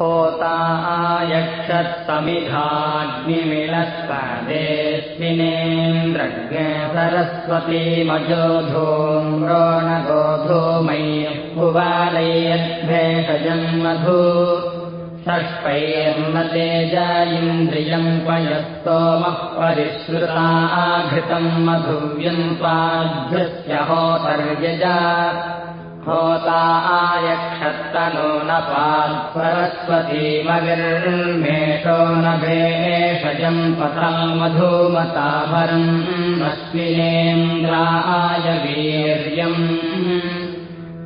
होता आयक्षत्समिधाग्निमिलस्पदेऽस्मिनेन्द्रज्ञ सरस्वती मजोधूम्रो न गोधूमयि भुवालयद्भेषजन्मधू षष्पैर्न तेजा इन्द्रियम् पयस्तोमः परिश्रुता घृतम् मधुव्यन्त्वाभ्यस्य होतर्यजा होता आयक्षत्तनो न पात्सरस्वतीमविर्मेषो न भेषजम् पथा मधुमताभरम् अस्मिनेन्द्राय वीर्यम्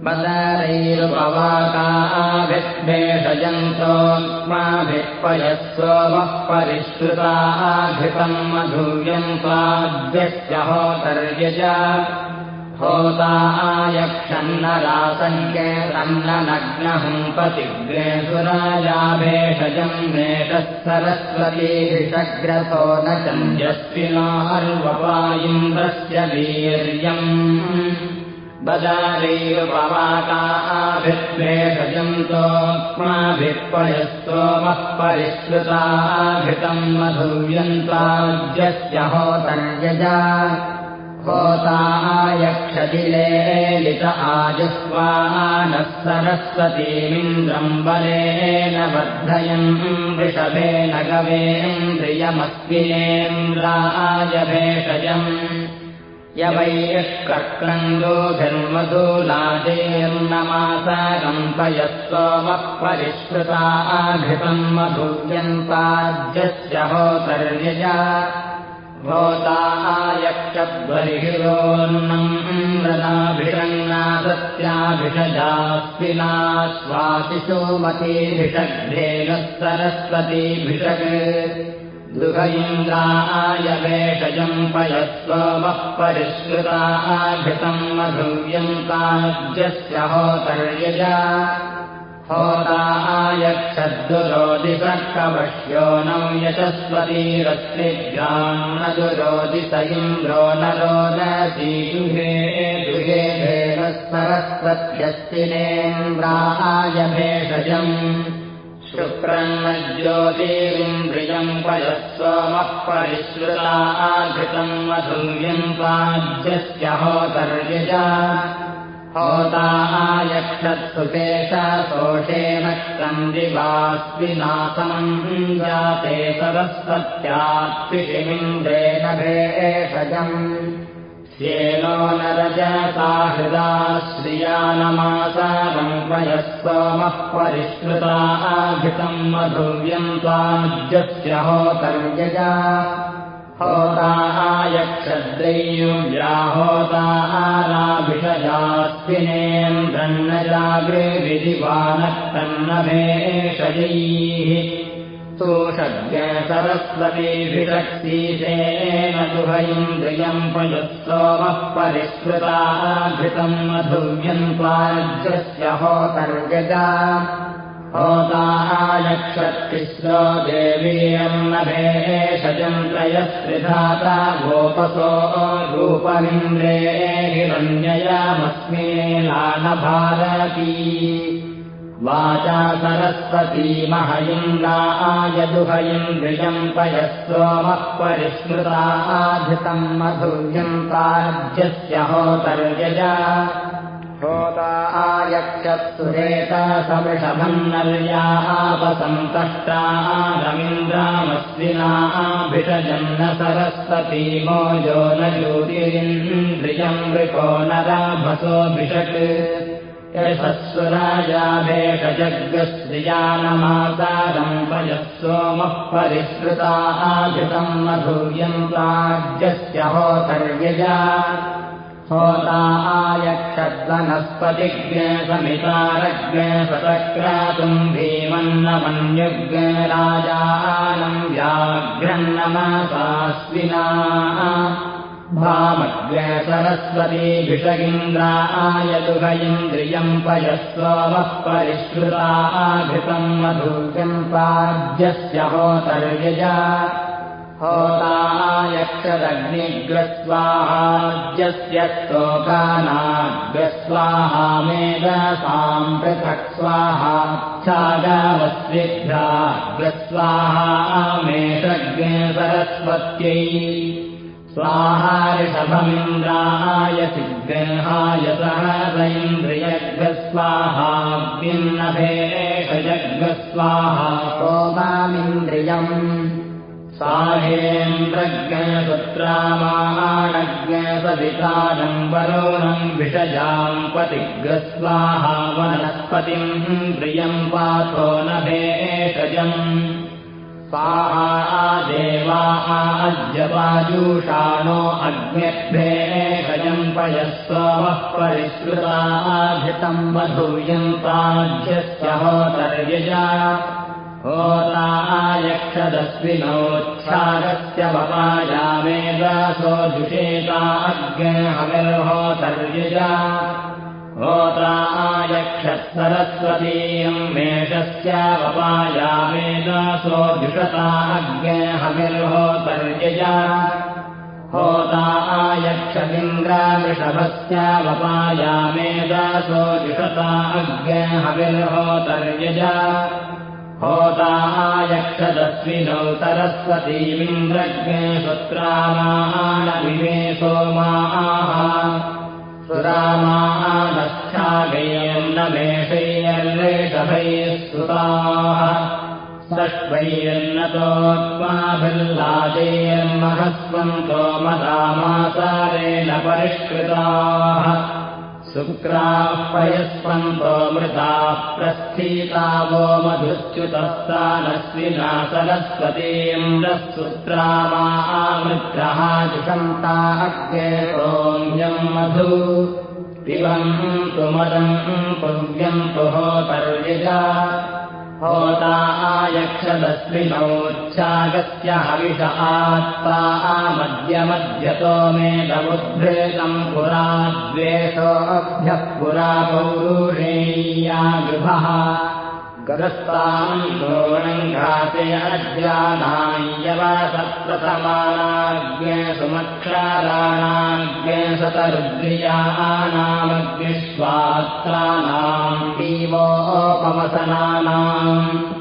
बदरैर्पवाकाभिद्भेषजन्तोऽस्माभिःपयस्वमः परिश्रुता घृतम् मधुव्यन्त्वाद्यस्य होतर्यजा होता आयक्षन्नरासङ्केतन्ननग्नहुम्पतिग्रे सुराजाभेषजम् मेषः सरस्वतीभिषग्रथो न चन्द्यस्विनार्वपायिन्द्रस्य वीर्यम्। बदारेर्पवाकाभिद्वेषजन्तोऽस्माभिःपयस्तोमः परिश्रुता घृतम् मधुव्यन्त्वाद्यस्य होतर्यजा होता आयक्षदिलेलित आजुह्वानः सरस्वतीमिन्द्रम् बलेन वर्धयन् वृषभेन गवेन्द्रियमस्मिनेन्द्राय भेषजम् यवैः कर्कन्दोधर्मधूलाजेर्नमासागम्पयस्वमः परिश्रुता घृतम् मधुव्यन्ताज्यस्य होतर्यजा आयक्षद्बर्हिरोन्नम् मृदाभिषङ्नासत्याभिषजास्विना स्वातिशोमतीभिषग्धेनः सरस्वतीभिषग् इन्द्राय भेषजम् पयस्वमः परिश्रुता घृतम् मधुव्यन्ताज्यस्य होतर्यजा आयक्षद्दुरोदिसर्कवश्यो नौ यशस्वतीरस्त्रिभ्याम् न दुरोदिस इन्द्रो न रोदसी दुहे दुहे भेदः सरस्वत्यस्तिनेन्द्राय भेषजम् शुक्रन्न ज्योतिरिन्द्रियम् पयस्वमः परिश्रुता घृतम् मधुव्यन्ताज्यस्य होतर्यजा होता आयक्षत्सु शोषेण क्रन्दिवास्विनासमम् जाते सरस्वत्यात्पिषिमिन्द्रेण भेषजम्। श्येनो न रजसा हृदा श्रियानमासारम् पयस्वमः परिश्रुता घृतम् मधुव्यन्त्वाज्यस्य होतर्यजा होता आयक्षद्रय्युव्याहोता आराभिषजास्विनेन्द्रन्न जाग्रे विधिवानः तन्नभेषजैः तोषज्ञ सरस्वतीभिषक्तीशेन दुह इन्द्रियम् पयुत्सोमः परिष्कृता घृतम् मधुव्यन्त्वाज्यस्य होतर्यजा होता आयक्षत्तिस्रो देवीयन्नभेषजन्त्रयस्त्रिधाता गोपसो रूपमिन्द्रे हिरण्ययामस्मेलानभारती वाचा सरस्वती महयिन्द्राय दुह इन्द्रियम् पयस्वमः परिष्कृता धृतम् मधुर्यन्ताज्यस्य होतर्यजा होता आयक्षत्सुरेता समिषभन्नर्यापसन्तष्टारमिन्द्रामस्विनाभिषजन्न सरस्वती मोजो न ज्योतिरिन्द्रियम् वृको न राभसोऽभिषक् यशस्वराजाभेषजग्रश्रियानमासारम् पयस्सोमः परिष्कृता घृतम् मधुर्यन्ताज्यस्य होतर्यजा होता आयक्षद्वनस्पतिज्ञसमितारज्ञसतक्रातुम् भीमन्नमन्युज्ञ राजानम् व्याघ्रन्नमसास्विना। भामज्ञ सरस्वतीभिषगिन्द्राय दुह इन्द्रियम् पयस्वमः परिष्कृता मधुर्यम् पाद्यस्य होतर्यजा होतायक्षदग्निग्रस्वाहाज्यस्य स्तोकानाग्रस्वाहा मेधसाम् पृथक् स्वाहा छागावस्विभ्याग्रस्वाहा मेषज्ञ सरस्वत्यै स्वाहा ऋषभमिन्द्राय चिग्रहाय सहसैन्द्रियग्रस्वाहाभ्यन्नभेषजग्रस्वाहा सोमामिन्द्रियम् साहेन्द्रज्ञपुत्रामाणज्ञसवितारम् वरोणम् विषजाम् पतिग्रस्वाहा वनस्पतिम् प्रियम् वाथो नभेषजम् स्वाहा देवा आज्यवाजूषाणो अग्न्यभ्येषजम् पयस्वः परिष्कृताभितम् वधूयन्ताज्यस्य होतर्यजा होतायक्षदस्विनोच्छागस्य वपायामेदासो जुषेता अग्निहविर्होतर्यजा होतायक्षत्सरस्वतीयम् मेषस्य वपायामेदासो जुषता अग्निहविर्होतर्यजा होतायक्षमिन्द्रावृषभस्य वपायामेदासो जुषता अग्निहविर्होतर्यजा होतायक्षदस्विनौ सरस्वतीमिन्द्रज्ञे सुत्रामाणविमे सोमाः सुरामानश्चागेयम् न मेषैर्लेषभैः सुताः। षष्वैर्नतोत्माभिल्लाजैर्महस्वन्तो मदामासारेण परिष्कृताः शुक्राः पयस्वन्तो मृताः प्रस्थिता वो सरस्वतीन्द्रः सुत्रामामृग्रहा जुषन्ताग्रे सोम्यम् मधु। पिबन्तु मदम् पुव्यन्तु होतर्यजा होता आयक्षदस्विनोच्छागस्य हविष आत्ता आमद्यमध्यतो मे तमुद्भृतम् पुरा द्वेषोऽभ्यः पुरा पौरुषेया गृभः गरस्ताम् द्रोणङ्घाते अज्ञानाय्यवसप्रथमानाज्ञ सुमक्षाराणाज्ञ सतरुद्रियानामग्निष्वात्राणाम्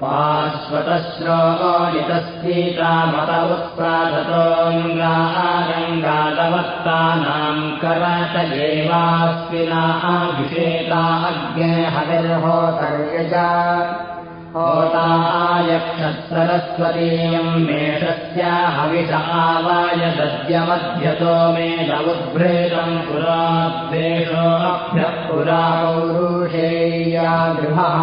पीवोपवसनानाम् पाश्वतश्रोलितस्थितामत उत्सादतोऽङ्गारङ्गादवत्तानाम् करतयेवास्विनाभिषेता अज्ञहविर्होतर्यजा होतायक्षत्सरस्वतीयम् मेषस्य हविष आवाय दद्यमध्यतो मे दमुद्भृतम् पुराद्वेषोऽभ्यः पुरा पौरुषेया गृहः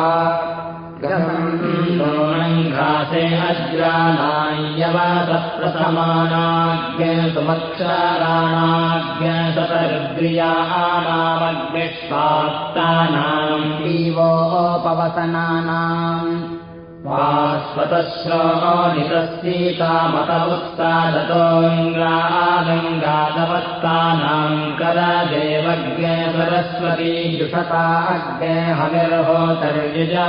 घासे अज्रानाय्यवसप्रसमानाज्ञ सुमक्षाराणाज्ञ सतरुद्रियाणामग्निष्वात्तानाम् जीवोपवसनानाम् वास्वतश्रोनितस्यीतामत उत्तादतोऽङ्गादङ्गादवत्तानाम् करदेवज्ञ सरस्वती जुषताज्ञ हविर्होतर्यजा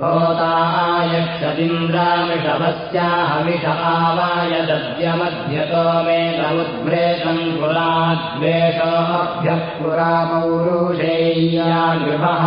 भोतायक्षदिन्द्रामिषभस्या हविष आवाय दद्यमध्यतो मे तमुद्भ्रेतम् पुराद्वेषोऽभ्यः पुरा पौरुषेय्या गृहः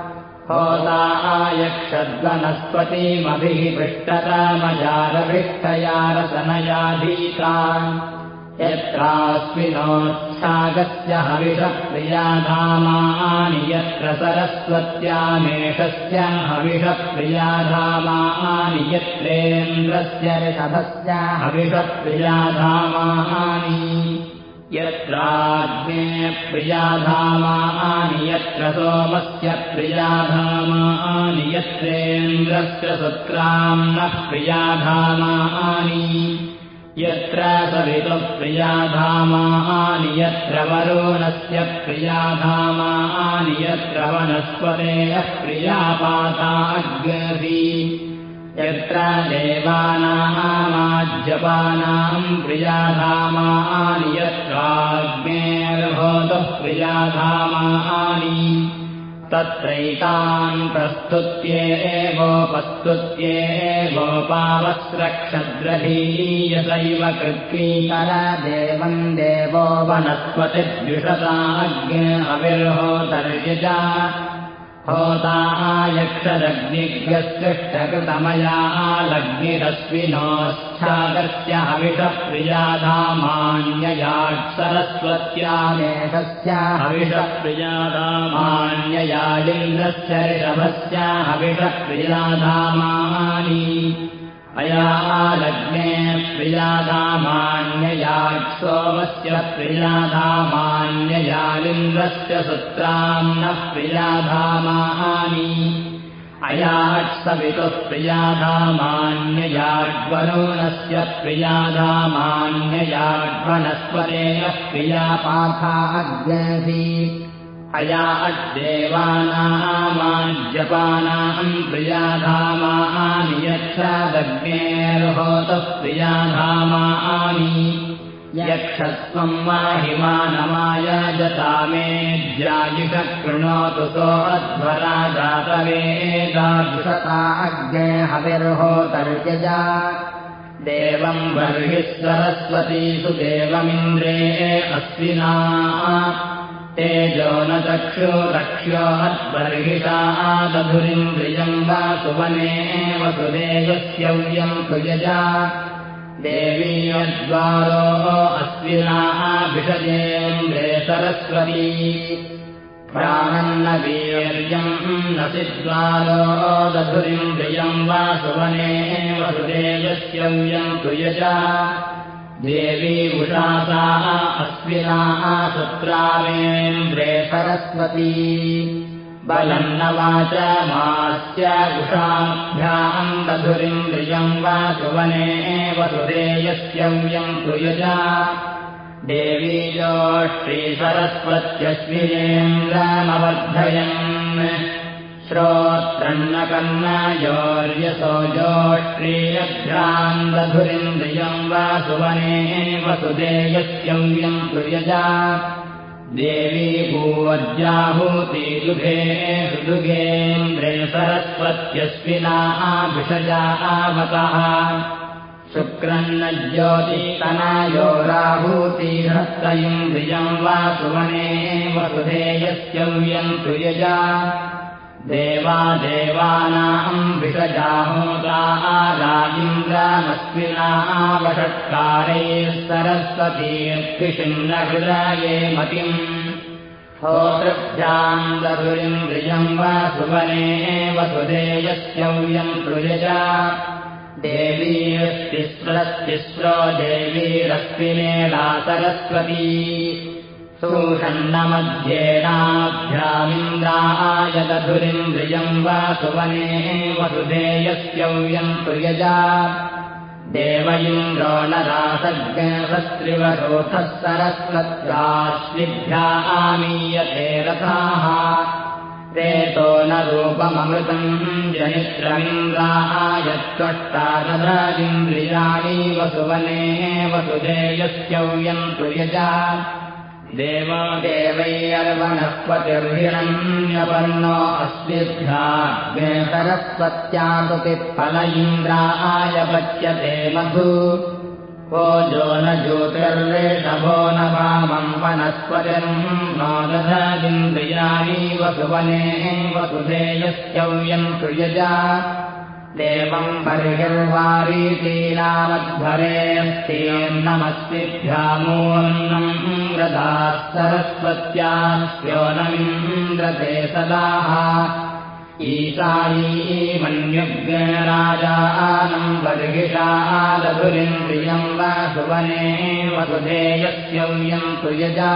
होतायक्षद्वनस्पतीमभिः पृष्टतामजालभिष्टया रसनयाधीता यत्रास्मिनोत्सागस्य हविषप्रियाधामानि यत्र सरस्वत्यामेषस्य हविषप्रियाधामानि यत्रेन्द्रस्य ऋषभस्य हविषप्रियाधामानि यत्राग्ने प्रियाधामानि यत्र सोमस्य प्रियाधामानि यत्रेन्द्रस्य शुक्राम्नः प्रियाधामानि यत्र सवितुः प्रियाधामानि यत्र वरुणस्य प्रियाधामानि यत्र वनस्पतेः प्रियापाताग्रसी यत्र देवानामाज्यपानाम् प्रियाधामानि यत्राग्नेर्भूतः प्रियाधामानि तत्रैतान् प्रस्तुत्ये एवोपस्तुत्ये एवोपावस्रक्षद्रहीयसैव कृत्वीकर देवम् देवो वनस्पतिद्विषताज्ञ अविर्होतर्यजा होता यक्षदग्निग्रस्पृष्टकृतमया लग्निरश्विनोच्छागस्य हविषप्रियाधामान्ययाट्सरस्वत्यामेषस्य हविषप्रियाधामान्ययालिन्द्रस्य ऋषभस्य हविषप्रियाधामानि अया लग्ने प्रियाधामान्ययाट्सोमस्य प्रियाधामान्ययालिन्द्रस्य सुत्राम्नः प्रियाधामानि अयाट्सवितुः प्रियाधामान्ययाड्वरुणस्य प्रियाधामान्ययाड्वनस्पतेः प्रियापाथा अग्रसी अया अद्देवानामाज्यपानाम् प्रियाधामानि यक्षदग्नेर्होतः प्रियाधामानि यक्षत्वम् माहिमानमाय जता मे ज्यायुष कृणोतु सोऽध्वरा जातवेदाभिषता अग्ने हविर्होतर्यजा। देवम् बर्हिः सरस्वतीषु देवमिन्द्रे अस्विना। तेजो न चक्षो रक्ष्यो अद्बर्हिषा दधुरिन्द्रियम् वा सुवने वसुदेवस्यव्यम् सुयजा देवी यद्वारो अस्विनाभिषजेन्द्रे सरस्वती प्राणन्न वीर्यम् न सिद्वारो दधुरिन्द्रियम् वा सुवने वसुदेवस्यव्यम् सुयजा देवी उषासा अस्विनाः सुत्रावेन्द्रे सरस्वती वाच मास्य उषाभ्याम् दधुरिन्द्रियम् वा सुवने वसुदेयस्यव्यम् सुयजा देवी जोष्ठीसरस्वत्यश्विनेन्द्रमवर्धयन् श्रोत्रन्नकर्णयोर्यसो जोष्ट्रीयभ्याम् दधुरिन्द्रियम् वा सुवने वसुदेयस्यव्यम् सुयजा देवी भूवज्जाहूतिदुघे हृदुघेन्द्रे सरस्वत्यस्विना भिषजा आवतः शुक्रन्न ज्योतितनायो राहूतिहस्त इन्द्रियम् वा सुवने वसुधेयस्यव्यम् सुयजा देवा देवानाम् भिषजाहोता राजिन्द्रामस्विनावषट्कारैः सरस्वतीर्पिषिन्नहृदये मतिम् होतृभ्याम् दधुरिन्द्रियम् वा सुवने वसुदेयस्यव्यम् सृजजा देवीरस्तिस्रस्तिस्रो देवीरस्विनेला सरस्वती सूषण्णमध्येनाभ्यामिन्द्राय दधुरिन्द्रियम् वा सुवने वसुधेयस्यव्यम् प्रियजा। देव इन्द्रो नरासज्ञस्त्रिवरोधः सरस्वत्याश्विभ्या आमीयते रथाः रेतो न रूपममृतम् जनित्रमिन्द्राय त्वष्टादधरिन्द्रियाणि वसुवने वसुधेयस्यव्यम् प्रियजा देवा देवैर्वनस्पतिर्हिरण्यपर्णो अस्मिभ्याग्ने सरस्वत्याकृतिफल इन्द्राय पच्यते मधु भोजो न ज्योतिर्वेषभो न वामम् वनस्पतिम् नो दधगिन्द्रियाणि वसुवने वसुधेयस्यव्यम् प्रियजा देवम् बर्हिर्वारीतीनामध्वरेऽस्तीर्णमस्तिभ्यामोऽन्नम् व्रताः सरस्वत्यास्योनमिन्द्रते सदाः ईशायीमन्युग्राजानम् बर्हिषादधुरिन्द्रियम् वा सुवने वसुधेयस्यव्यम् तु यजा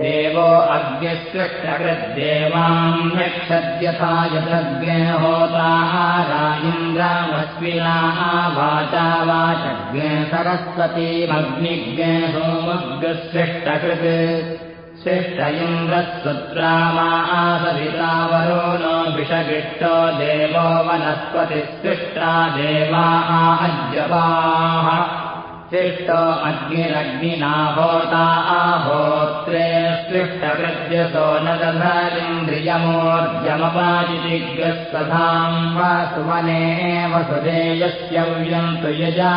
देवो अग्निस्पृष्टकृद्देवाम् यक्षद्यथा यथज्ञहोताहारायिन्द्रामस्विनाः वाचा वाचज्ञ सरस्वतीमग्निज्ञ सोमग्रसृष्टकृत् सृष्ट इन्द्रस्वत्रामासवितावरो नो विषगिष्टो देवो वनस्पतिस्पृष्टा देवा अज्यवाः शिष्टो अग्निरग्निना होता आहोत्रे स्पृष्टकृत्यसो न दधारिन्द्रियमोर्जमपादिग्रस्तधाम् वा सुमने वसुदेयस्य व्यन्तु यजा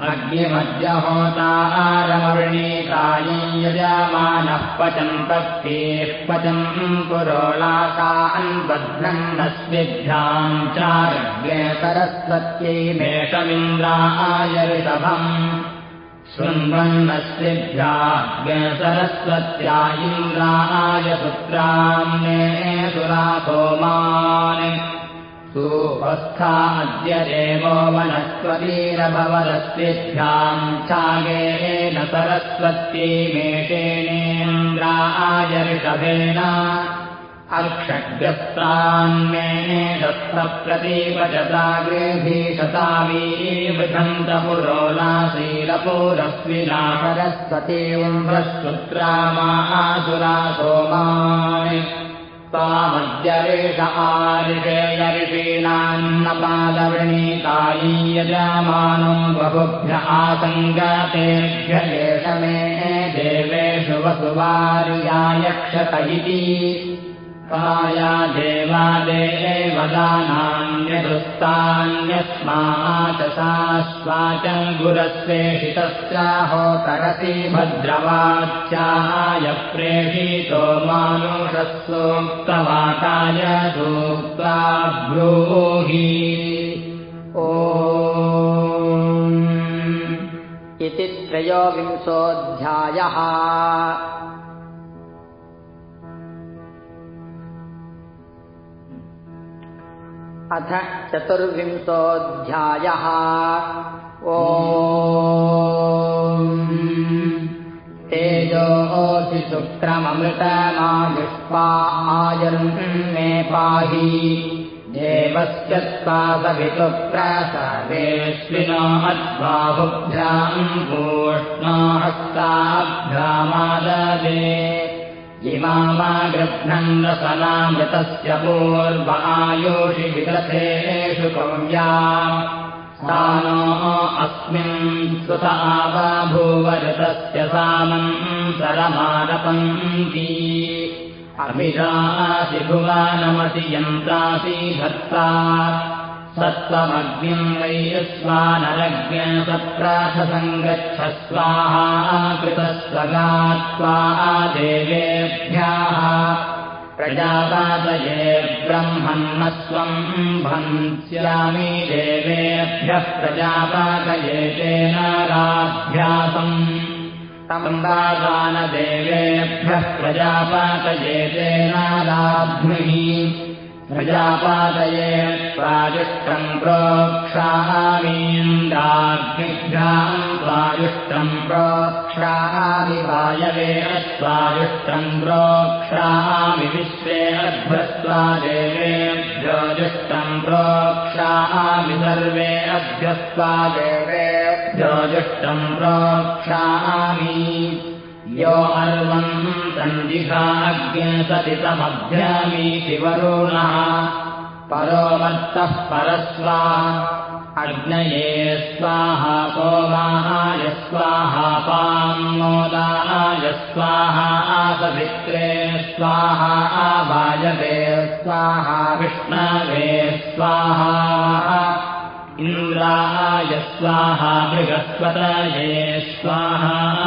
अग्निमद्यहोतारमवृणीकायम् यजामानः पचम् पक्तेः पचम् पुरोलाका अन्बध्नन्नस्मिभ्याम् चारज्ञ सरस्वत्यै मेषमिन्द्राय ऋषभम् शृण्वन्नस्मिभ्याज्ञ सरस्वत्या इन्द्राय पुत्राम्ने सुरा सोमान् सुपस्था अद्य देवो वनस्पतीरभवदस्तिभ्याम् चागेन सरस्वती मेषेणेन्द्राय ऋषभेन अर्क्षग्रस्तान्मे दत्तप्रतीपशताग्रेभीशतावीवृधन्तपुरोलाशीलपूरस्विना सरस्वतीम्भ्रस्तुत्रामासुरा सोमान् त्वामद्यरेष आरिषेयऋषीणान्नपादवृणीकायी यजामानो बहुभ्य आसङ्गतेभ्य मे देवेषु वसुवार्या यक्षत इति काया देवादेवदानान्यदुस्तान्यस्मा च सा स्वाच गुरस्वेषितस्याहोतरति भद्रवाच्याय प्रेषितो सूक्त्वा ब्रूहि। ओ इति त्रयोविंशोऽध्यायः अथ चतुर्विंशोऽध्यायः। ओ तेजोऽसि शुक्रममृतमायुष्पा आयन् मे पाहि। देवस्य सर्वेऽस्मिनो अद्बाहुभ्याम् पूष्णो इमा गृह्णन् रसनामृतस्य पूर्व आयोषि विदथेषु कव्या सानो अस्मिन् सुत आवाभूवऋतस्य सामम् सरमानपन्ती। अभिरासि भुवानमसि यन्त्रासि धत्ता सत्त्वमग्निम् वै स्वानरज्ञ सत्राथसङ्गच्छ स्वाहा कृतस्वगा देवेभ्यः प्रजापातये ब्रह्मन्मस्त्वम् भन्स्यामि देवेभ्यः प्रजापातये तेन राभ्यासम् तम्बादानदेवेभ्यः प्रजापातये तेन प्रजापादये स्वायुष्टम् प्रोक्षामीन्दाग्निभ्याम् स्वायुष्टम् प्रोक्षामि वायवे स्वायुष्टम् प्रोक्षामि विश्वे अभ्यस्वादेवेभ्यो जुष्टम् प्रोक्षामि सर्वे अभ्यस्वादेवेभ्यो जुष्टम् प्रोक्षामि यो अर्वम् सञ्जिघाज्ञसतितमभ्यामीति वरुणः परो मत्तः परस्वा अग्नये स्वाहा सोमाय स्वाहा पान्मोदाय स्वाहा आसवित्रे स्वाहा आवायवे स्वाहा विष्णवे स्वाहा इन्द्राय स्वाहा बृहस्पतये स्वाहा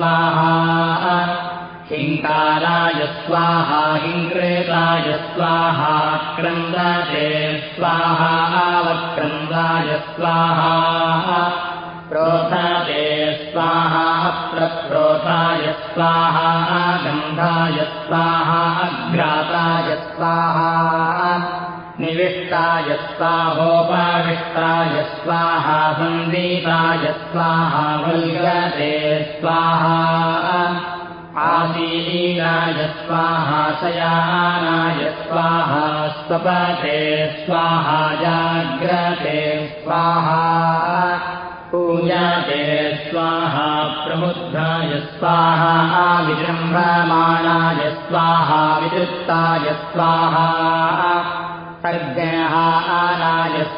स्वाहा। हिङ्काराय स्वाहा हिङ्क्रेताय स्वाहा क्रन्दते स्वाहा वक्रन्दाय स्वाहा। प्रोथते स्वाहा प्रप्रोताय स्वाहा गन्धाय स्वाहा अघ्राताय स्वाहा स्वाहोपाविष्टाय स्वाहा सन्दीताय स्वाहा वल्गते स्वाहा आसीनाय स्वाहा शयानाय स्वाहा स्वपते स्वाहा जाग्रते स्वाहा पूजाते स्वाहा प्रबुद्धाय स्वाहा विजृम्भमाणाय स्वाहा विदृत्ताय स्वाहा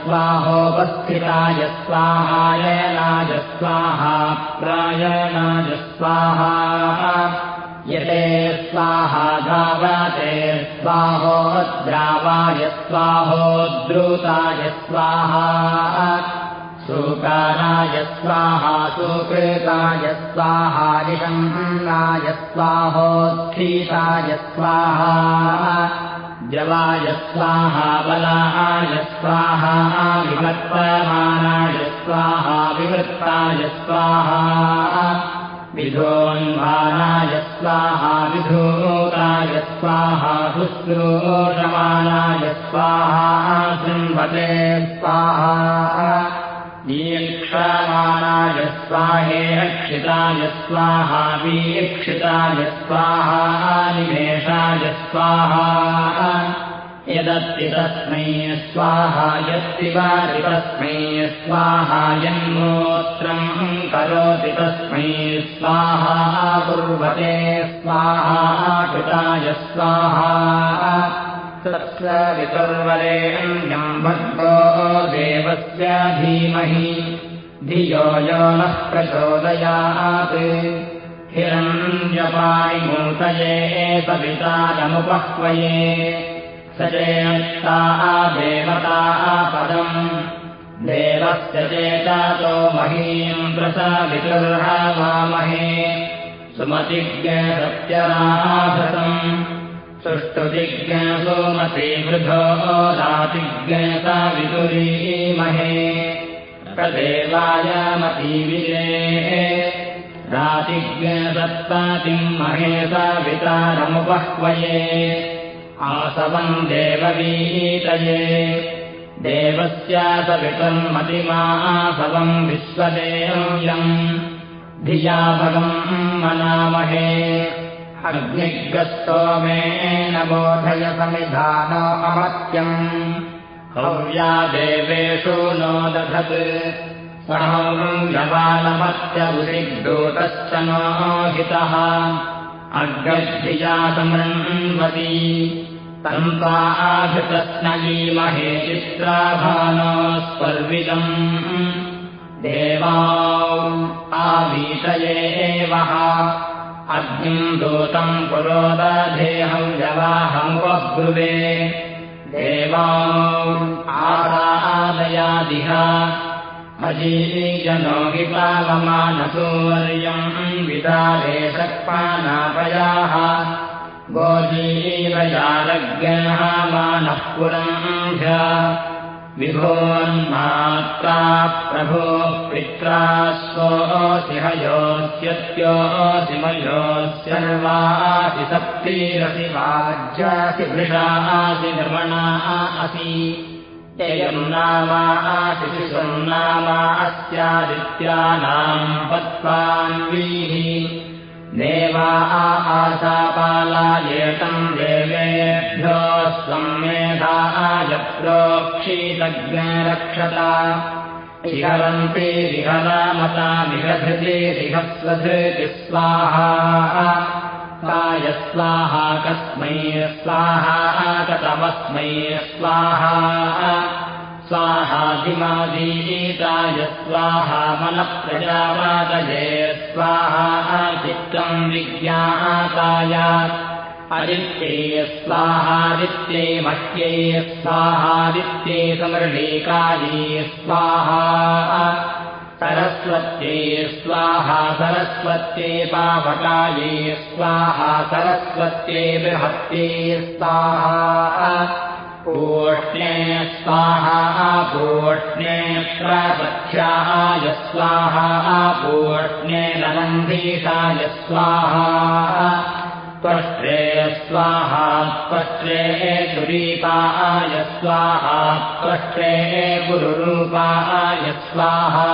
स्वाहोपस्थिताय स्वाहायनाय स्वाहा प्रायणाय स्वाहा यते स्वाहा धावते स्वाहोद्रावाय स्वाहोद्रुताय स्वाहा सुकाराय स्वाहा सुकृताय स्वाहा निषन्नाय स्वाहोत्थीताय स्वाहा जवाय स्वाहा बलाय स्वाहा विवर्तमानाय स्वाहा विवृत्ताय स्वाहा विधोन्वानाय स्वाहा विधूताय स्वाहा शृण्वते स्वाहा दीक्षमाणाय स्वाहेक्षिताय स्वाहा वीक्षिताय स्वाहा निमेषाय स्वाहा। यदत्ति तस्मै स्वाहा यत्तिवाति तस्मै स्वाहा यन्मोत्रम् करोति तस्मै स्वाहा कुर्वते स्वाहा कृताय स्वाहा तस्य वितुर्वरेण्यम् भद्रो देवस्य धीमहि। धियो यो नः प्रचोदयात्। हिरण्यपाणिमूतये सवितारमुपह्वये स चेत्ता देवता पदम् देवस्य चेतातो महीम् प्रसवितुर्हवामहे सुमतिज्ञसत्यराभृतम् सुष्टुजिज्ञसोमते वृधो रातिज्ञसा विदुरीमहे तदेवायमतीविजे रातिज्ञसत्तातिम् महेसा वितारमुपह्वये आसवम् देववीतये। देवस्य सवितन्मतिमासवम् विश्वदेयम् धिया भगम् मनामहे अग्निग्रस्तोमेन बोधय समिधानो अमत्यम्। हव्या देवेषु नो दधत्। सणोबालमत्यबुदिग्दूतश्च नो हितः। अग्रधिया समृण्वती तन्त्वाधृतस्नयीमहे चित्राभानो स्पर्विदम् देवा आवीतये एवः अग्निम् दूतम् पुरोदधेहम् जवाहमुपब्रुवे देवा आरादयादिह अजीजनो हि पावमानसूर्यम् विदारे सक्पानापयाः गोजीवजारज्ञः मानः पुरम् विभोन्मात्रा प्रभो पित्रा मयोऽस्यर्वासि सप्तिरसि वाज्यासि वृषासि निर्मणा असि एयम् नामासि शिशुन्नामा अस्यादित्यानाम् पत्त्वान्वीः देवा आशापालायेतम् देवेभ्यो स्वम् मेधाय प्रोक्षीतज्ञरक्षता। इहरन्ति विहरामता विहधृति विहस्वधृति स्वाहा। काय स्वाहा कस्मै स्वाहा कतमस्मै स्वाहा स्वाहाधिमादीताय स्वाहा मनःप्रजावादये स्वाहा चित्तम् विज्ञाताय अदित्ये स्वाहादित्ये मह्ये स्वाहादित्ये समृणीकाये स्वाहा सरस्वत्ये स्वाहा सरस्वत्ये पावकाये स्वाहा सरस्वत्ये बृहत्ये स्वाहा पूष्णे स्वाहा स्वाहा पूष्णे नन्दीशाय स्वाहा। स्वाहा त्वष्ट्रे सुरीपाय स्वाहा त्वष्ट्रे गुरुरूपाय स्वाहा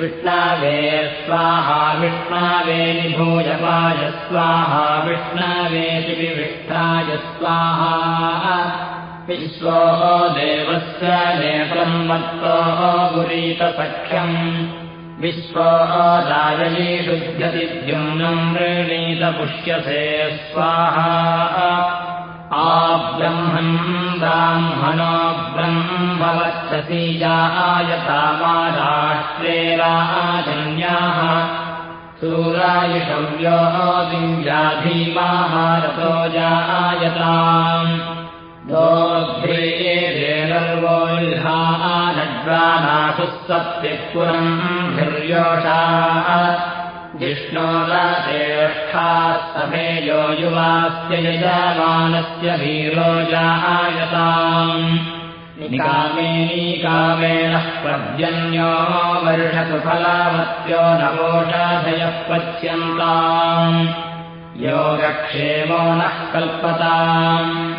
विष्णवे स्वाहा विष्णवे निभोजपाय स्वाहा विष्णवे विविष्टाय स्वाहा। विश्वो देवस्य नेत्रम् मत्तो गुरीतसख्यम्। विश्वो दायली शुध्यतिद्युम्नम् वृणीतपुष्यसे स्वाहा आब्रह्मन् ब्राह्मणो जायतामाराष्ट्रे राजन्याः सूरायुषव्यो दिव्याधीमाहारतो जायताम् दोग्ध्रेरेणर्वोल्हानड्वानासुः सप्तिः पुरम् धीर्योषा जिष्णोरेष्ठास्तमेयो युवास्य यजमानस्य वीरो जायताम्। निकामे निकामेणः पर्जन्यो वर्षतु फलावत्यो नवोषाधयः पच्यन्ताम् योगक्षेमो नः कल्पताम्।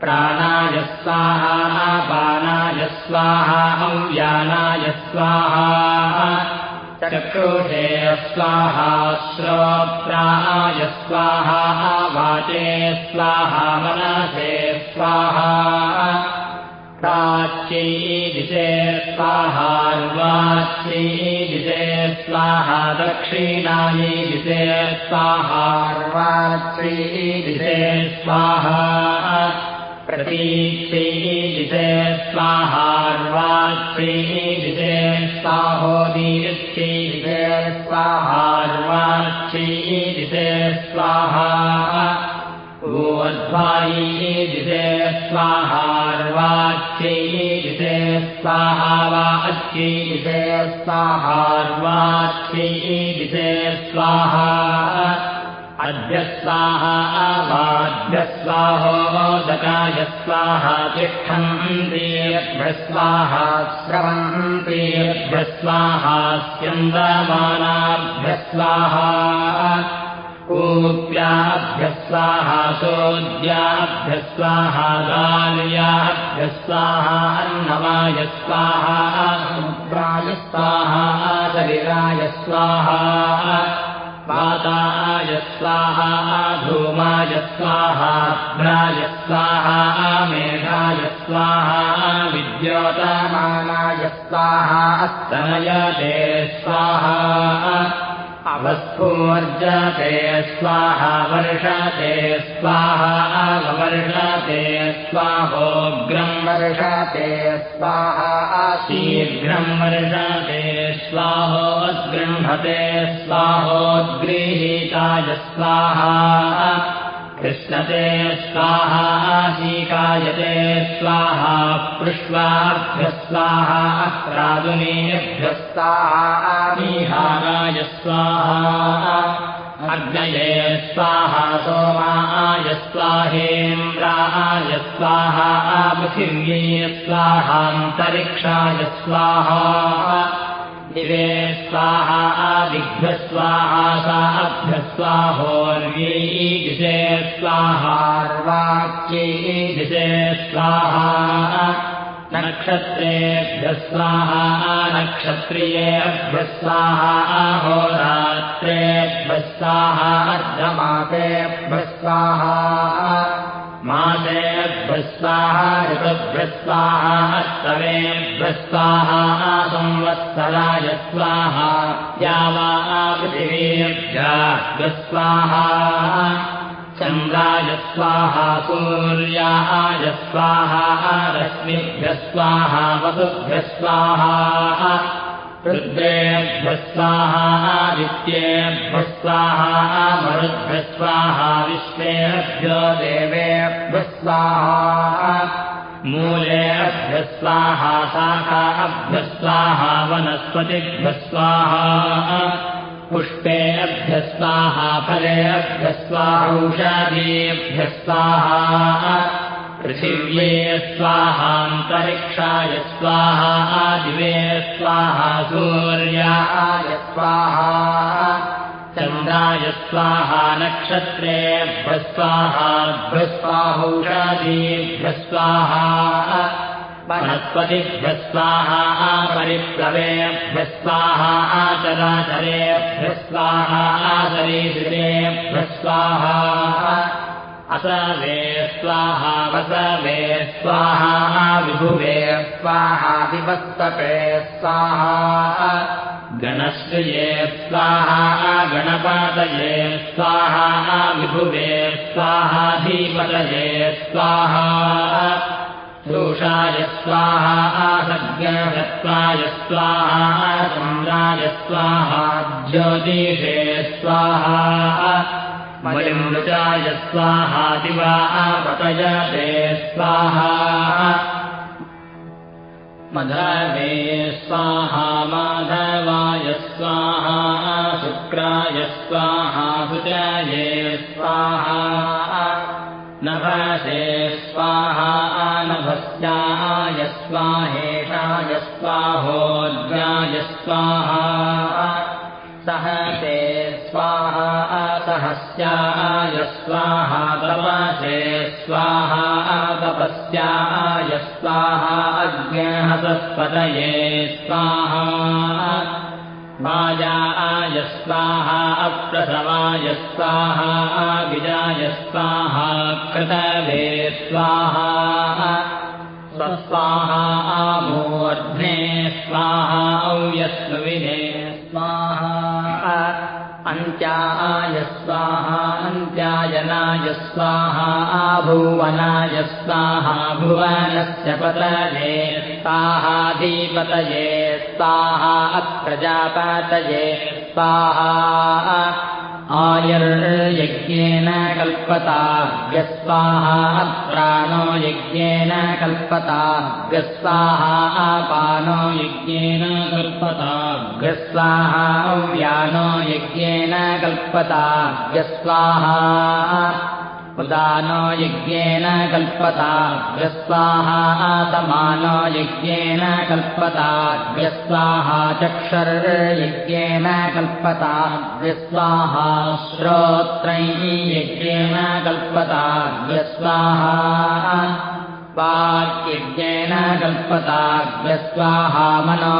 प्राणाय स्वाहा पानाय स्वाहा अव्यानाय स्वाहा चक्षुषे स्वाहा श्रोत्राय स्वाहा वाचे स्वाहा मनसे स्वाहा प्राच्यैदिशे स्वाहार्वाच्यैदिशे स्वाहा दक्षिणायैदिशे स्वाहार्वाच्यैदिशे स्वाहा प्रतीक्षैदिशे स्वाहार्वाच्यैदिशे स्वाहोदीक्षैदिशे स्वाहार्वाच्यैदिशे स्वाहा ऊर्ध्वायीदिशे स्वाहार्वाच्यैदिशे स्वाहा वा अच्छैदिशे स्वाहार्वाच्यैदिशे स्वाहा अद्य स्वाहा। आवाद्य स्वाहोदकाय स्वाहा तिष्ठन्तेभ्यः स्वाहा श्रवन्तेभ्यः स्वाहा स्यन्दमानाभ्यः स्वाहा कूप्याभ्यः स्वाहा सोद्याभ्यः स्वाहा गाल्याभ्यः स्वाहा अन्नमाय स्वाहा समुद्राय स्वाहा शरीराय स्वाहा वाताय स्वाहा धूमाय स्वाहा भ्राय स्वाहा मेघाय स्वाहा विद्योतमानाय स्वाहा अस्तनयते स्वाहा अवस्थूर्जते स्वाहा वर्षते स्वाहा अववर्षते स्वाहोग्रम् वर्षते स्वाहा शीघ्रम् वर्षते स्वाहोद्गृह्णते स्वाहोद्गृहीताय स्वाहा कृष्णते स्वाहा शीकायते स्वाहा पृष्वाभ्यः स्वाहा प्रादुनेभ्यः स्वाहामीहाराय स्वाहा अग्नये स्वाहा सोमाय स्वाहेन्द्राय स्वाहा पृथिव्ये स्वाहान्तरिक्षाय स्वाहा दिवे स्वाहा आदिभ्यः स्वाहा साभ्यः स्वाहोर्यैदिशे स्वाहार्वाच्यैदिशे स्वाहा स्वाहा। नक्षत्रियेभ्यः स्वाहा होरात्रेभ्यः स्वाहा अर्धमासेभ्यः स्वाहा मासेभ्यः स्वाहा ऋतुभ्यः स्वाहा अस्तवेभ्यः स्वाहा संवत्सराय स्वाहा या वा पृथिवीभ्यः स्वाहा चन्द्राय स्वाहा सूर्याय स्वाहा रश्मिभ्यः स्वाहा वसुभ्यः स्वाहा रुद्रेभ्यः स्वाहा आदित्येभ्यः स्वाहा मरुद्भ्यः स्वाहा विश्वेभ्यो देवेभ्यः स्वाहा मूलेभ्यः स्वाहा शाखाभ्यः स्वाहा वनस्पतिभ्यः स्वाहा पुष्पेभ्यः स्वाहा फलेभ्यः स्वाहौषादीभ्यः स्वाहा पृथिव्ये स्वाहान्तरिक्षाय स्वाहा दिवे स्वाहा सूर्याय स्वाहा चन्द्राय स्वाहा नक्षत्रेभ्यः स्वाहा स्वाहौषादीभ्यः स्वाहा वनस्पतिभ्यः स्वाहा परिप्लवेभ्यः स्वाहा आचराचरेभ्यः स्वाहा आचरीश्रितेभ्यः स्वाहा असवे स्वाहा वसवे स्वाहा विभुवे स्वाहा विवत्सते स्वाहा। गणश्रिये स्वाहा गणपातये स्वाहा विभुवे स्वाहाधीपतये स्वाहा। दोषाय स्वाहा सज्ञत्वाय स्वाहा चन्द्राय स्वाहा ज्योतिषे स्वाहा मलिमृचाय स्वाहा दिवा पतयते स्वाहा। मधवे स्वाहा माधवाय स्वाहा शुक्राय स्वाहा सुचाये स्वाहा। नभसे स्वाहा नभस्याय स्वाहेशाय स्वाहोद्गाय स्वाहा सहस्याय स्वाहा तपसे स्वाहा तपस्याय स्वाहा अज्ञहसत्पतये स्वाहा। वाजाय स्वाहा अप्रसवाय स्वाहा विजाय स्वाहा कृतवे स्वाहा। स्वस्वाहा अन्त्याय स्वाहा अन्त्यायनाय स्वाहा भुवनाय स्वाहा भुवनस्य पतये स्वाहाधिपतये स्वाहा अप्रजापतये स्वाहा आयुर्यज्ञेन कल्पता व्यस्वाहा प्राणो यज्ञेन कल्पता व्यस्वाहा आपानो यज्ञेन कल्पता व्यस्वाहा व्यानो यज्ञेन कल्पता व्यस्वाहा उदानो यज्ञेन कल्पता समानो यज्ञेन कल्पता व्यस्वाहा चक्षर्यज्ञेन कल्पता व्यस्वाहा श्रोत्रैः यज्ञेन कल्पता व्यस्वाहा वाक्यज्ञेन कल्पता व्यस्वाहा मनो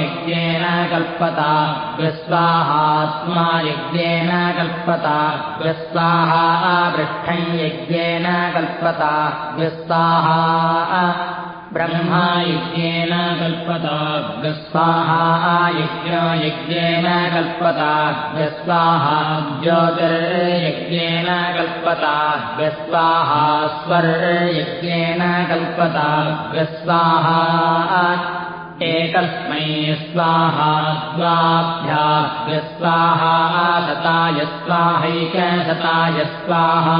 यज्ञेन कल्पता व्यस्वाहात्मा यज्ञेन कल्पता व्यस्वाहा पृष्ठं यज्ञेन कल्पता व्यस्वाहा ब्रह्मा यज्ञेन कल्पता व्यस्वाहा यज्ञो यज्ञेन कल्पता व्यस्वाहा ज्योतिर्यज्ञेन कल्पता व्यस्वाहा व्यस्वाहा एकस्मै स्वाहा स्वाभ्या व्यस्वाहा शताय स्वाहैकशताय स्वाहा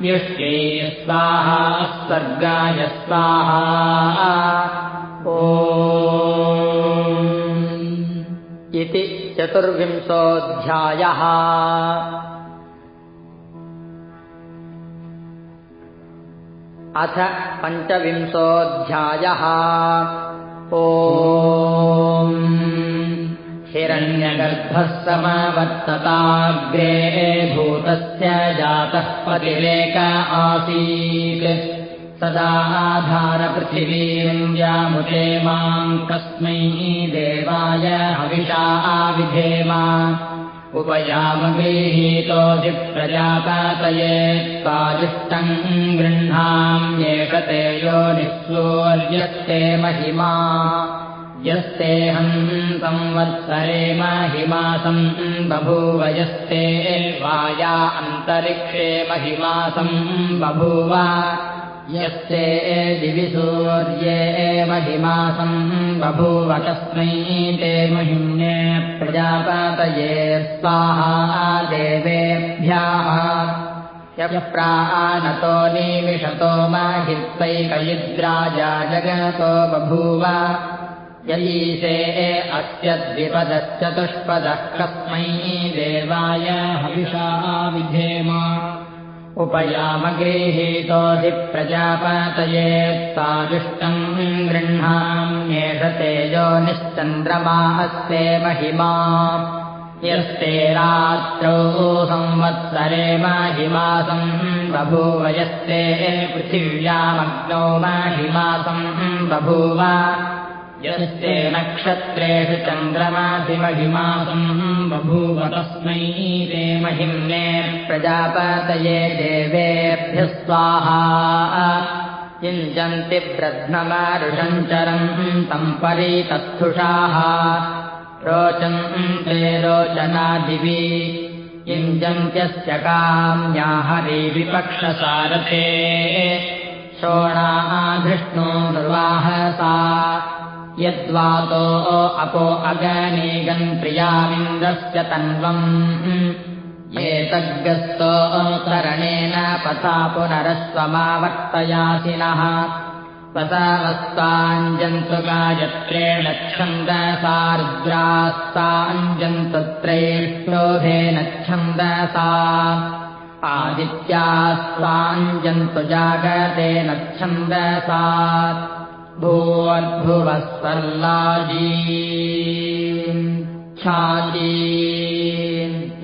व्यष्ट्यै स्वाहा सर्गाय स्वाहा ओ इति चतुर्विंशोऽध्यायः। अथ पञ्चविंशोऽध्यायः। ओ हिरण्यगर्भः समवर्तताग्रे भूतस्य जातः पतिरेक आसीत्। सदा आधारपृथिवीम् व्यामुते माम् कस्मै देवाय हविषा आविधेम। उपयामगृहीतोऽधिप्रजापातये स्वादिष्टम् गृह्णाम्येष ते यो निःसूर्यस्ते महिमा यस्तेऽहम् संवत्सरे महिमासम् बभूव यस्ते वाया अन्तरिक्षे महिमासम् बभूव। यस्ते दिवि सूर्ये महिमासम् बभूव तस्मै ते महिम्ने प्रजापातये स्वाहा देवेभ्यः। यप्रानतो निमिषतो महित्वैकयुद्राजा जगतो बभूव यलीशे अस्य द्विपदश्चतुष्पदः कस्मै देवाय हविषा विधेम। उपयामगृहीतोऽधिप्रजापतये तादृष्टम् गृह्णाम्येष तेजो निश्चन्द्रमा महिमा। यस्ते रात्रौ संवत्सरे महिमासम् बभूवयस्ते पृथिव्यामग्नौ महिमासम् बभूव यस्ते नक्षत्रेषु बभूव तस्मै ते महिम्ने प्रजापतये स्वाहा। युञ्जन्ति ब्रध्नमारुषञ्चरम् तम् परितस्थुषाः। रोचन्ते रोचनादिवि। युञ्जन्त्यस्य काम्याहरि विपक्षसारथे शोणाधृष्णो निर्वाहसा यद्वातो अपो अगनीगन् प्रियामिन्द्रस्य तन्वम्। एतद्गस्तोत्तरणेन पथा पुनरस्वमावर्तयासिनः पतावस्ताञ्जन्तु गायत्रेण छन्दसार्द्रास्ताञ्जन्तु त्रैष्णोभेन छन्दसा। आदित्यास्ताञ्जन्तु जागतेन छन्दसा भूवद्भुवः सर्लाजी छाजी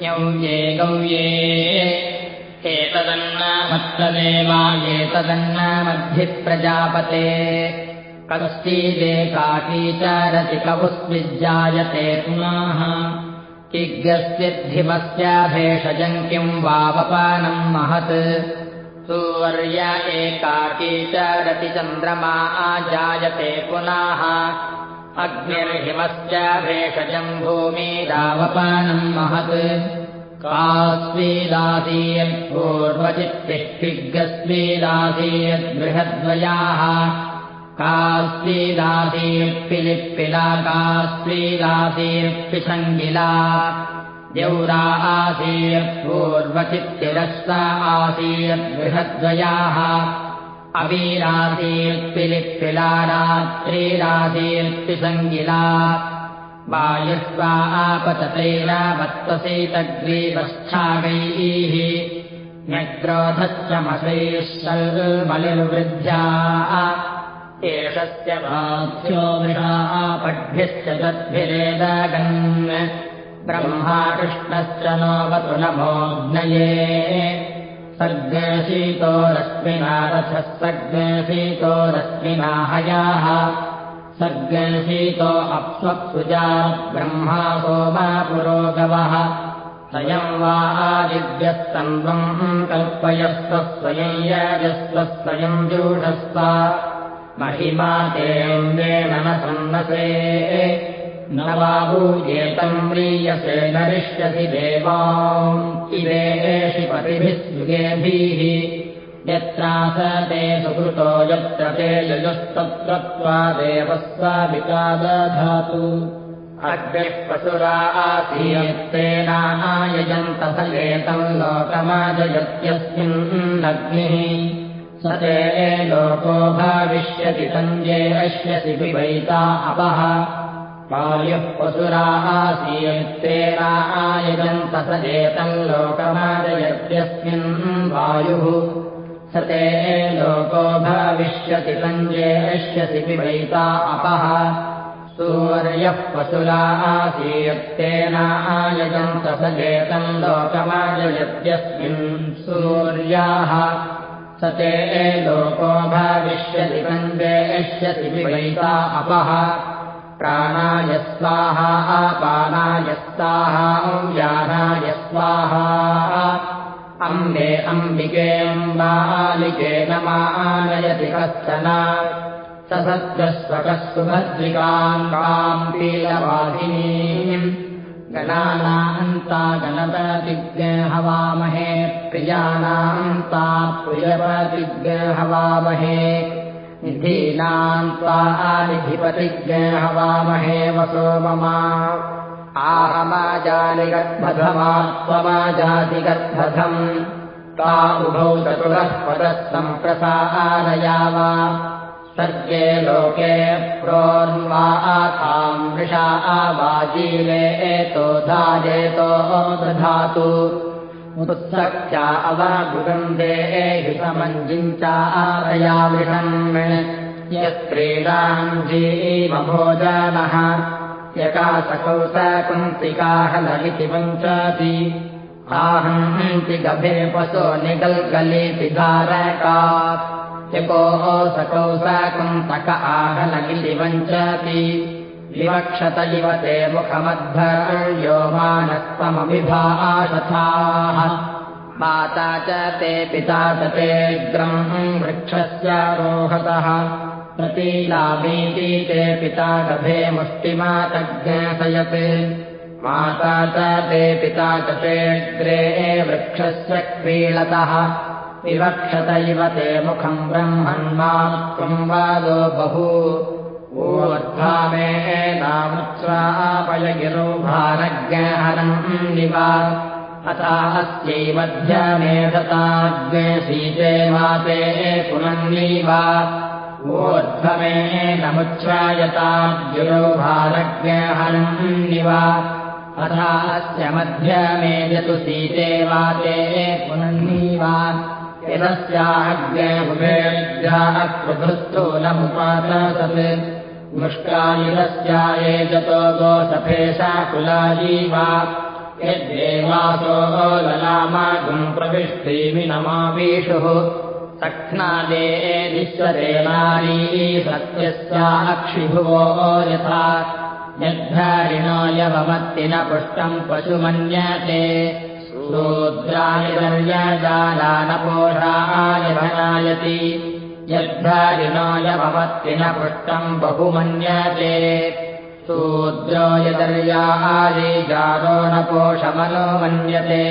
ञौये गौये एतदन्नमत्तदेवा एतदन्न मध्यप्रजापते कश्चिदेकाकी च रतिकवुस्विज्जायते पुनः। किग्यस्यद्धिमस्य भेषजम् किम् वावपानम् महत् सूवर्य एकाकी च रतिचन्द्रमा आजायते पुनः। अग्निर्हिमस्य भेषजम् भूमिरावपानम् महत्। कास्वीदासीयत्पूर्वचित्तिष्ठिग्गस्वीदासीयद्बृहद्वयाः कास्वीदासीर्पिलिप्पिला कास्वीदासीर्पिसङ्गिला द्यौरा आसीयत्पूर्वचित्तिरस्ता आसीयद्बृहद्वयाः अवीरासीर्पिलिप्पिला रात्रीरासीर्पिसङ्गिला वायुष्वा आपततैरावत्तसेतग्रीवस्थागैः न्यग्रोधश्चमसैः शल्मलिर्वृद्ध्या एषस्य भात्यो मृषा आपद्भ्यश्च तद्भिरेदगन् ब्रह्मा कृष्णश्च नोवतु नमोऽग्नये। सर्गशीतो रश्मिनारथः सर्गशीतो रश्मिनाहयाः सर्गशीतो अप्स्वक्सुजा ब्रह्मा सोमा पुरोगवः स्वयम् वा आदिव्यस्तम्बम् कल्पयस्व स्वयम् यजस्वस्वयम् जूढस्व। महिमा तेऽन्येन न सन्नसे न वाभूयेतम् म्रीयसे नरिष्यसि देवाम्। इवेषि पतिभिः सुगेभिः यत्रासते सुकृतो यत्र ते यजुस्तत्रत्वादेव स्वाविकादधातु अग्निः पशुरा आसीयत्तेनायजन्तफलेतम् लोकमाजयत्यस्मिन्नग्निः। स ते लोको भविष्यति तञ्जे अश्यसि पिबैता अपः वायुः पशुरा आसीयत्तेनायजन्तफलेतम् लोकमाजयत्यस्मिन् वायुः। स ते लोको भविष्यति तञ्जे अश्यसि पिबैता अपः। सूर्यः पशुला आसीयत्तेनायजन्तफलेतम् लोकमाजयत्यस्मिन् सूर्याः। स ते लोको भविष्यति तञ्जे अश्यसि पिबैता अपः प्राणाय स्वाहा अपानाय स्वाहा अम्बे अम्बिकेऽम्बालिके न मानयति कश्चन। स सद्गस्वकः सुभद्रिकाम् काम् पीलवाहिनीम् गणानान्ता गणपतिज्ञहवामहे प्रियाणान्ता प्रियपतिज्ञहवामहे निधीनाम् त्वा वसो ममा। आहमाजानिगद्भधमात्ममाजातिगद्भधम् ता उभौ चतुरः पदः सम्प्रसारयाव सर्गे लोके प्रोन्वा आथाम् वृषा आवाजीले एतो धाजेतो दधातु उत्सख्या अवगुगन्धे हितमञ्जिञ्चारयाविषन् यत्क्रीडाम् जीवभोजनः यकासकौ स कुन्तिकाहलमिति वञ्चति। आहन्ति गभे पशो निगल्गलीति धारका। यकोः सकौ स कुन्तक आहलमिति वञ्चति विवक्षत इव ते मुखमद्भर्यो मानत्वमभिभाषथाः माता च ते पिता च तेऽग्रम् वृक्षस्य रोहतः। प्रतीलाभीति ते पिता गभे मुष्टिमातज्ञासयत्। माता च ते पिता च तेऽग्रे वृक्षस्य क्रीडतः। विवक्षत इव ते मुखम् ब्रह्मन्मा त्वम् वादो बहु नामुत्स्वापयगिरो भारज्ञहरम् निवा अथास्यैवध्यमेधताज्ञे सीते माते पुनन्नीवा। ऊर्ध्वमे नमुच्छ्रायताद्युरो भारज्ञहरन्निवा अथा अस्य मध्यमे यतु सीते वाते पुनन्नीवा। यदस्याज्ञभुवेद्याः कृधुस्थूलमुपासत् मुष्कायुरस्याये जतो गोसफेशा कुलायीवा यद्देवासो ललामागुम् प्रविष्टीमि नमावीषुः सख्नादे विश्वदेनारी सत्यस्याक्षिभुवो यथा। यद्धारिणो यवमत्ति न पुष्टम् पशुमन्यते। शूद्रायदर्यजालानपोषाय भनायति यद्धारिणो यवमत्ति न पुष्टम् बहुमन्यते। शूद्रो यदर्याहारे जातो न पोषमनो मन्यते।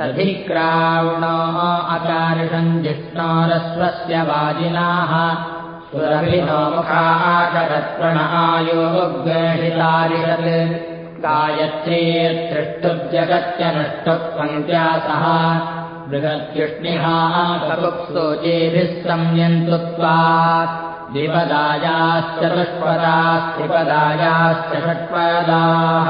नधिक्रावणो अकारिषम् जिष्णोरस्वस्य वाजिनाः। सुरभिनो मुखाकरत्रण आयोग्रहितारिषत् गायत्रीत्तिष्ठुजगत्यनुष्ठुत्वन्त्यासः ककुप्सोचेभिः संयन्तु त्वात् द्विपदायाश्च दुष्पदास्त्रिपदायाश्च षट्पदाः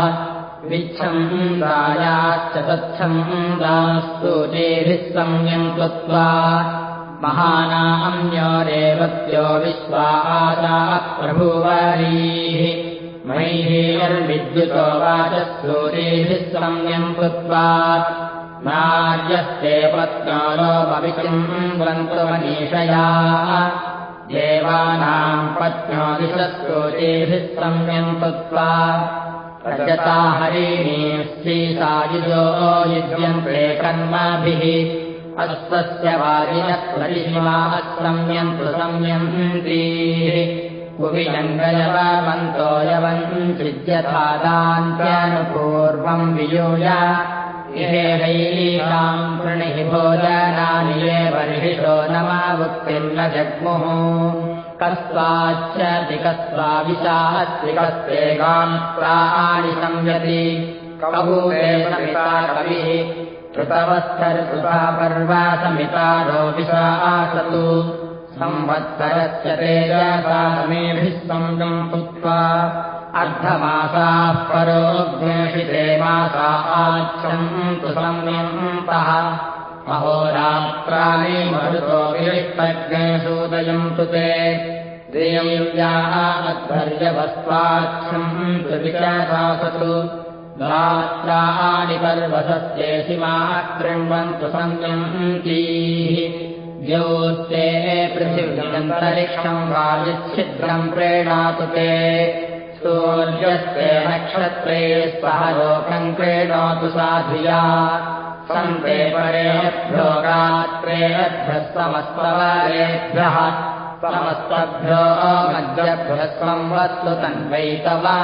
विच्छन्दायाश्च तच्छन्दास्तुतेभिः संयम् कृत्वा महानाम्योरेवत्यो विश्वादाः प्रभुवरीः। मैर्विद्युतो वाचस्तूतेभिः संयम् कृत्वा नार्यस्ते पत्नालोपविचिम् वन्तुमनीषया देवानाम् सम्यम् कृत्वा रजता हरिणीश्चीसायुजो युज्यन्ते कर्माभिः। अस्तस्य वाजिनः प्रतिशिमाः संयन्तु संयन्तीः कुविजङ्गयवन्तो यवञ्चिद्यथादान्त्यनुपूर्वम् वियोज इहेहैलीशाम् प्रणिहि भोजनानि ये बर्हिषो नमावुक्तिर्न जग्मुः। कस्त्वाच्चति कस्त्वाविशास्त्रिकस्तेगाम् प्राणि संयति। कविः कृतवत्सरकृता पर्वा समितारो विशासतु संवत्सरस्य तेजसा समेभिः सङ्गम् कृत्वा अर्धमासाः परोग्नेषिते मासा आच्छन्तु संयन्तः। अहोरात्राणि मरुतो विरिष्टज्ञे सूदयन्तु ते। देयव्याः अध्वर्यवस्त्वाच्छन्तु विचासासतु रात्राणि पर्वसस्येशिमाः कृण्वन्तु संयन्तीः। द्योस्ते पृथिव्यन्तरिक्षम् वायुच्छिद्रम् प्रेणातु ते सूर्यस्ते नक्षत्रे सह लोकम् क्रीणोतु साधिया। सन्ते परेभ्यो गात्रेभ्यः समस्तवरेभ्यः। समस्तभ्यो मध्यभ्यः संवत्सु तन्वैतवा